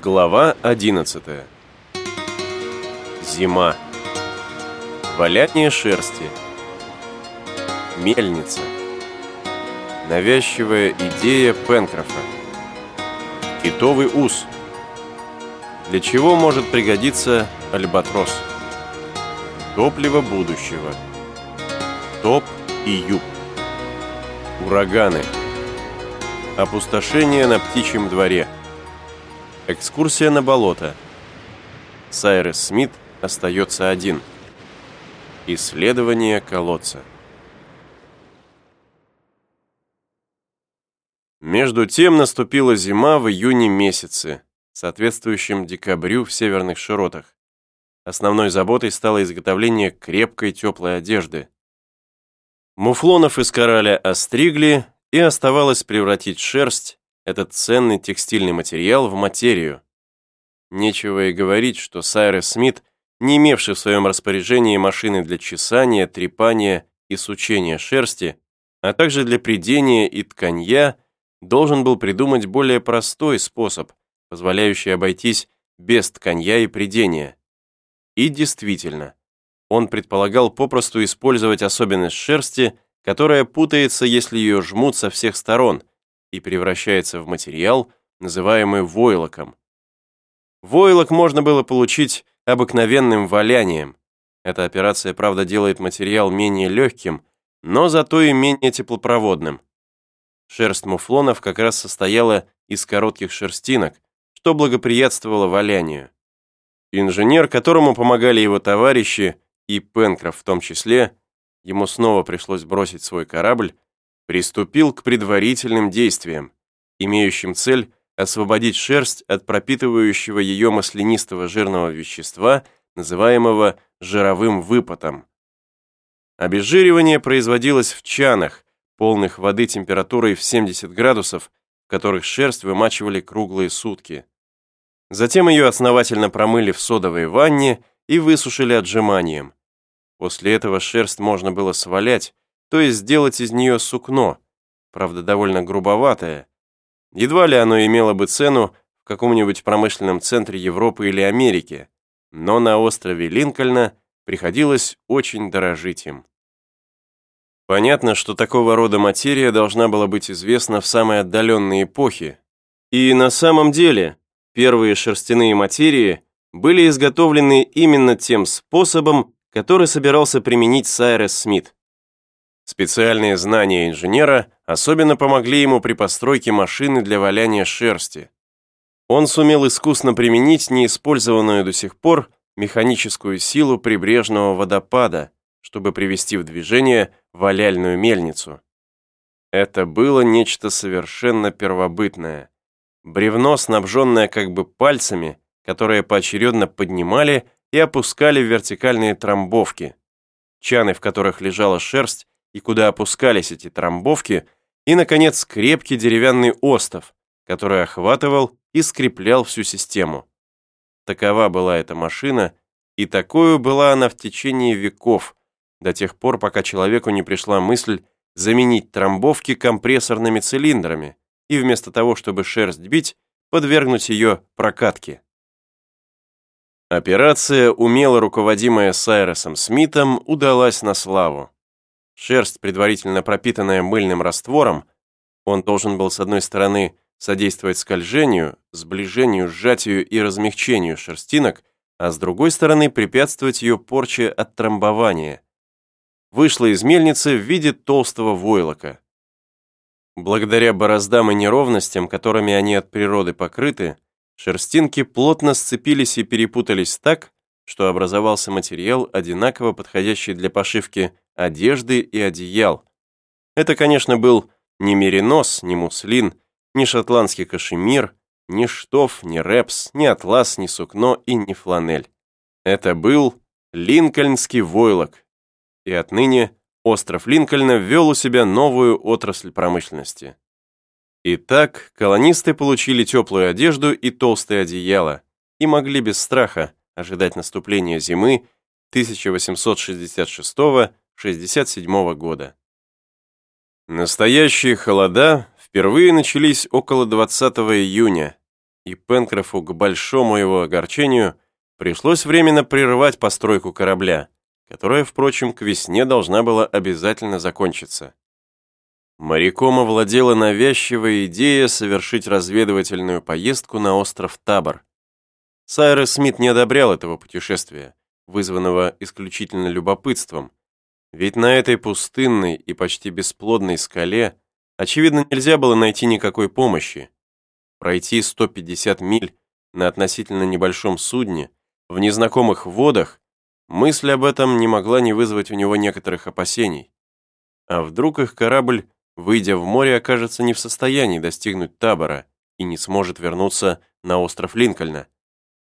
Глава 11 Зима. Валятнее шерсти. Мельница. Навязчивая идея Пенкрофа. Китовый ус. Для чего может пригодиться альбатрос? Топливо будущего. Топ и юб. Ураганы. Опустошение на птичьем дворе Экскурсия на болото. Сайрес Смит остается один. Исследование колодца. Между тем наступила зима в июне месяце, соответствующем декабрю в северных широтах. Основной заботой стало изготовление крепкой теплой одежды. Муфлонов из кораля остригли, и оставалось превратить шерсть этот ценный текстильный материал в материю. Нечего и говорить, что Сайрес Смит, не имевший в своем распоряжении машины для чесания, трепания и сучения шерсти, а также для придения и тканья, должен был придумать более простой способ, позволяющий обойтись без тканья и придения. И действительно, он предполагал попросту использовать особенность шерсти, которая путается, если ее жмут со всех сторон, и превращается в материал, называемый войлоком. Войлок можно было получить обыкновенным валянием. Эта операция, правда, делает материал менее легким, но зато и менее теплопроводным. Шерсть муфлонов как раз состояла из коротких шерстинок, что благоприятствовало валянию. Инженер, которому помогали его товарищи, и Пенкроф в том числе, ему снова пришлось бросить свой корабль, приступил к предварительным действиям, имеющим цель освободить шерсть от пропитывающего ее маслянистого жирного вещества, называемого жировым выпотом. Обезжиривание производилось в чанах, полных воды температурой в 70 градусов, в которых шерсть вымачивали круглые сутки. Затем ее основательно промыли в содовой ванне и высушили отжиманием. После этого шерсть можно было свалять, то есть сделать из нее сукно, правда довольно грубоватое. Едва ли оно имело бы цену в каком-нибудь промышленном центре Европы или Америки, но на острове Линкольна приходилось очень дорожить им. Понятно, что такого рода материя должна была быть известна в самой отдаленной эпохе. И на самом деле первые шерстяные материи были изготовлены именно тем способом, который собирался применить Сайрес Смит. Специальные знания инженера особенно помогли ему при постройке машины для валяния шерсти. Он сумел искусно применить неиспользованную до сих пор механическую силу прибрежного водопада, чтобы привести в движение валяльную мельницу. Это было нечто совершенно первобытное. Бревно, снабженное как бы пальцами, которые поочередно поднимали и опускали в вертикальные трамбовки. Чаны, в которых лежала шерсть, и куда опускались эти трамбовки, и, наконец, крепкий деревянный остов, который охватывал и скреплял всю систему. Такова была эта машина, и такую была она в течение веков, до тех пор, пока человеку не пришла мысль заменить трамбовки компрессорными цилиндрами и вместо того, чтобы шерсть бить, подвергнуть ее прокатке. Операция, умело руководимая Сайросом Смитом, удалась на славу. Шерсть, предварительно пропитанная мыльным раствором, он должен был, с одной стороны, содействовать скольжению, сближению, сжатию и размягчению шерстинок, а с другой стороны препятствовать ее порче от трамбования. Вышла из мельницы в виде толстого войлока. Благодаря бороздам и неровностям, которыми они от природы покрыты, шерстинки плотно сцепились и перепутались так, что образовался материал, одинаково подходящий для пошивки одежды и одеял. Это, конечно, был не меринос, не муслин, не шотландский кашемир, ни штоф, ни репс, ни атлас, ни сукно и ни фланель. Это был линкольнский войлок. И отныне остров Линкольна ввел у себя новую отрасль промышленности. Итак, колонисты получили теплую одежду и толстые одеяла и могли без страха ожидать наступления зимы 1866 1967 года. Настоящие холода впервые начались около 20 июня, и Пенкрофу к большому его огорчению пришлось временно прервать постройку корабля, которая, впрочем, к весне должна была обязательно закончиться. Моряком овладела навязчивая идея совершить разведывательную поездку на остров Табор. Сайрес Смит не одобрял этого путешествия, вызванного исключительно любопытством, ведь на этой пустынной и почти бесплодной скале, очевидно, нельзя было найти никакой помощи. Пройти 150 миль на относительно небольшом судне, в незнакомых водах, мысль об этом не могла не вызвать у него некоторых опасений. А вдруг их корабль выйдя в море, окажется не в состоянии достигнуть табора и не сможет вернуться на остров Линкольна.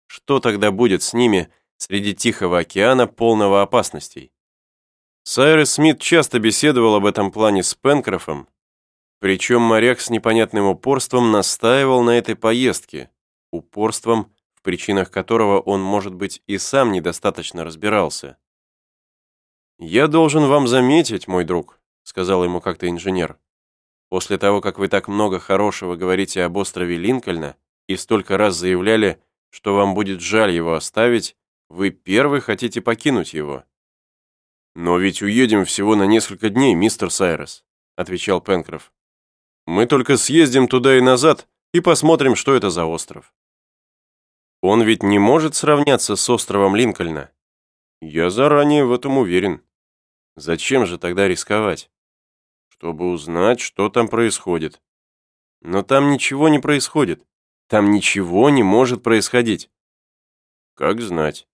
Что тогда будет с ними среди Тихого океана, полного опасностей? Сайрес Смит часто беседовал об этом плане с Пенкрофом, причем моряк с непонятным упорством настаивал на этой поездке, упорством, в причинах которого он, может быть, и сам недостаточно разбирался. «Я должен вам заметить, мой друг», сказал ему как-то инженер. После того, как вы так много хорошего говорите об острове Линкольна и столько раз заявляли, что вам будет жаль его оставить, вы первый хотите покинуть его. «Но ведь уедем всего на несколько дней, мистер Сайрес», отвечал Пенкроф. «Мы только съездим туда и назад и посмотрим, что это за остров». Он ведь не может сравняться с островом Линкольна. Я заранее в этом уверен. Зачем же тогда рисковать? чтобы узнать, что там происходит. Но там ничего не происходит. Там ничего не может происходить. Как знать.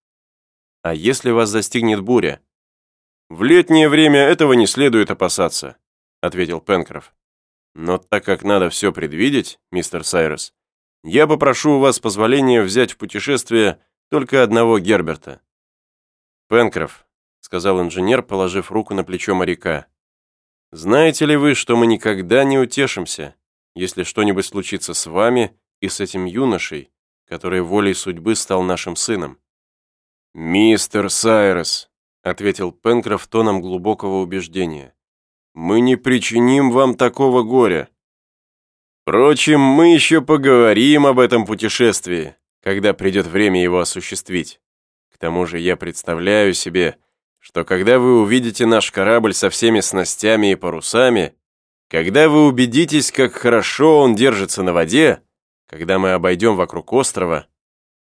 А если вас застигнет буря? В летнее время этого не следует опасаться, ответил Пенкроф. Но так как надо все предвидеть, мистер Сайрес, я попрошу у вас позволения взять в путешествие только одного Герберта. Пенкроф, сказал инженер, положив руку на плечо моряка. Знаете ли вы, что мы никогда не утешимся, если что-нибудь случится с вами и с этим юношей, который волей судьбы стал нашим сыном?» «Мистер Сайрес», — ответил Пенкроф тоном глубокого убеждения, «мы не причиним вам такого горя. Впрочем, мы еще поговорим об этом путешествии, когда придет время его осуществить. К тому же я представляю себе, что когда вы увидите наш корабль со всеми снастями и парусами, когда вы убедитесь, как хорошо он держится на воде, когда мы обойдем вокруг острова,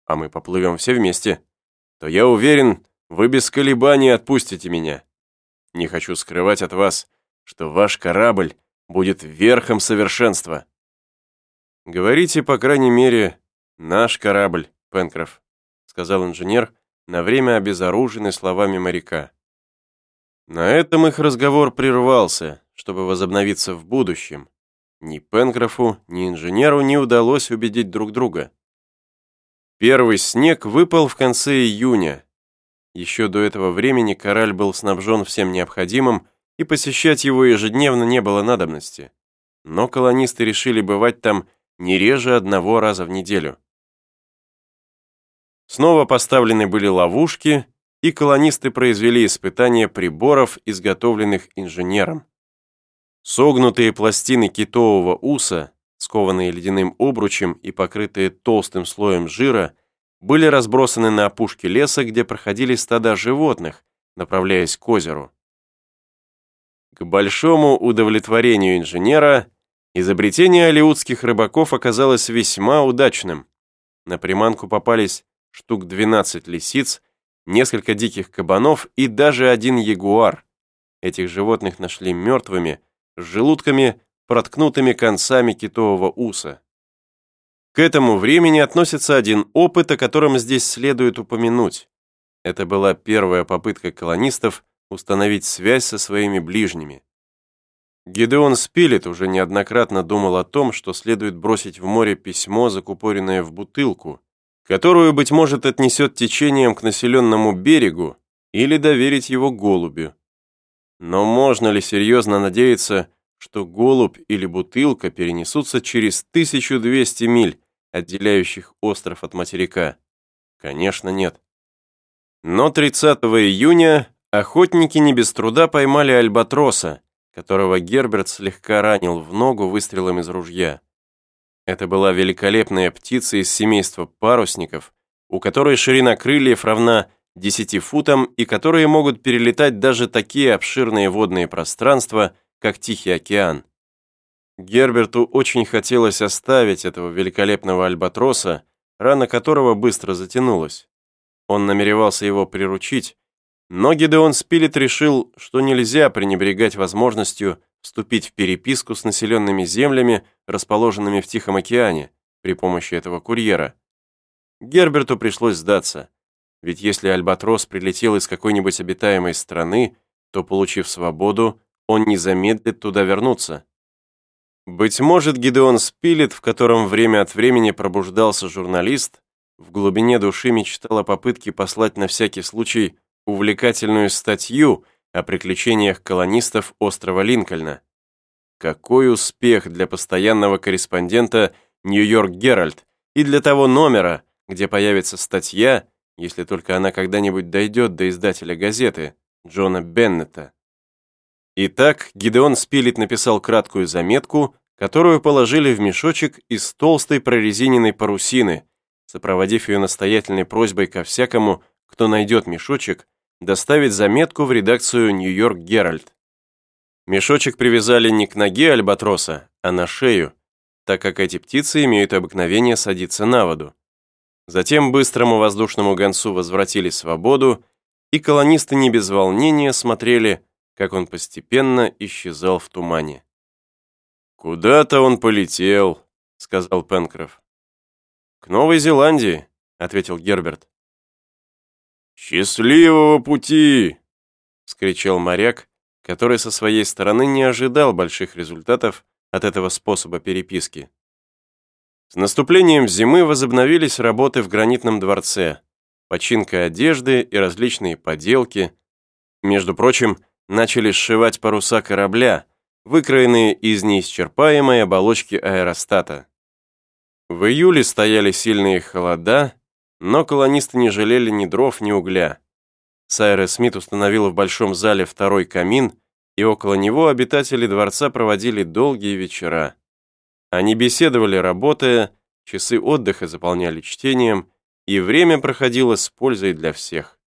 а мы поплывем все вместе, то я уверен, вы без колебаний отпустите меня. Не хочу скрывать от вас, что ваш корабль будет верхом совершенства. Говорите, по крайней мере, наш корабль, Пенкроф, сказал инженер, на время обезоруженный словами моряка. На этом их разговор прервался, чтобы возобновиться в будущем. Ни Пенкрофу, ни инженеру не удалось убедить друг друга. Первый снег выпал в конце июня. Еще до этого времени кораль был снабжен всем необходимым, и посещать его ежедневно не было надобности. Но колонисты решили бывать там не реже одного раза в неделю. Снова поставлены были ловушки, и колонисты произвели испытания приборов, изготовленных инженером. Согнутые пластины китового уса, скованные ледяным обручем и покрытые толстым слоем жира, были разбросаны на опушке леса, где проходили стада животных, направляясь к озеру. К большому удовлетворению инженера изобретение алиутских рыбаков оказалось весьма удачным. На приманку попались штук 12 лисиц, несколько диких кабанов и даже один ягуар. Этих животных нашли мертвыми, с желудками, проткнутыми концами китового уса. К этому времени относится один опыт, о котором здесь следует упомянуть. Это была первая попытка колонистов установить связь со своими ближними. Гидеон Спилет уже неоднократно думал о том, что следует бросить в море письмо, закупоренное в бутылку, которую, быть может, отнесет течением к населенному берегу или доверить его голубю. Но можно ли серьезно надеяться, что голубь или бутылка перенесутся через 1200 миль, отделяющих остров от материка? Конечно, нет. Но 30 июня охотники не без труда поймали альбатроса, которого Герберт слегка ранил в ногу выстрелом из ружья. Это была великолепная птица из семейства парусников, у которой ширина крыльев равна 10 футам и которые могут перелетать даже такие обширные водные пространства, как Тихий океан. Герберту очень хотелось оставить этого великолепного альбатроса, рана которого быстро затянулась. Он намеревался его приручить, но Гидеон Спилет решил, что нельзя пренебрегать возможностью вступить в переписку с населенными землями, расположенными в Тихом океане, при помощи этого курьера. Герберту пришлось сдаться, ведь если Альбатрос прилетел из какой-нибудь обитаемой страны, то, получив свободу, он не замедлит туда вернуться. Быть может, Гидеон Спилет, в котором время от времени пробуждался журналист, в глубине души мечтал о попытке послать на всякий случай увлекательную статью о приключениях колонистов острова Линкольна. Какой успех для постоянного корреспондента «Нью-Йорк Геральт» и для того номера, где появится статья, если только она когда-нибудь дойдет до издателя газеты, Джона Беннета. Итак, Гидеон Спилет написал краткую заметку, которую положили в мешочек из толстой прорезиненной парусины, сопроводив ее настоятельной просьбой ко всякому, кто найдет мешочек, доставить заметку в редакцию «Нью-Йорк Геральт». Мешочек привязали не к ноге альбатроса, а на шею, так как эти птицы имеют обыкновение садиться на воду. Затем быстрому воздушному гонцу возвратили свободу, и колонисты не без волнения смотрели, как он постепенно исчезал в тумане. «Куда-то он полетел», — сказал Пенкроф. «К Новой Зеландии», — ответил Герберт. «Счастливого пути!» — скричал моряк, который со своей стороны не ожидал больших результатов от этого способа переписки. С наступлением зимы возобновились работы в гранитном дворце, починка одежды и различные поделки. Между прочим, начали сшивать паруса корабля, выкроенные из неисчерпаемой оболочки аэростата. В июле стояли сильные холода, но колонисты не жалели ни дров, ни угля. Сайра Смит установила в большом зале второй камин, и около него обитатели дворца проводили долгие вечера. Они беседовали, работая, часы отдыха заполняли чтением, и время проходило с пользой для всех.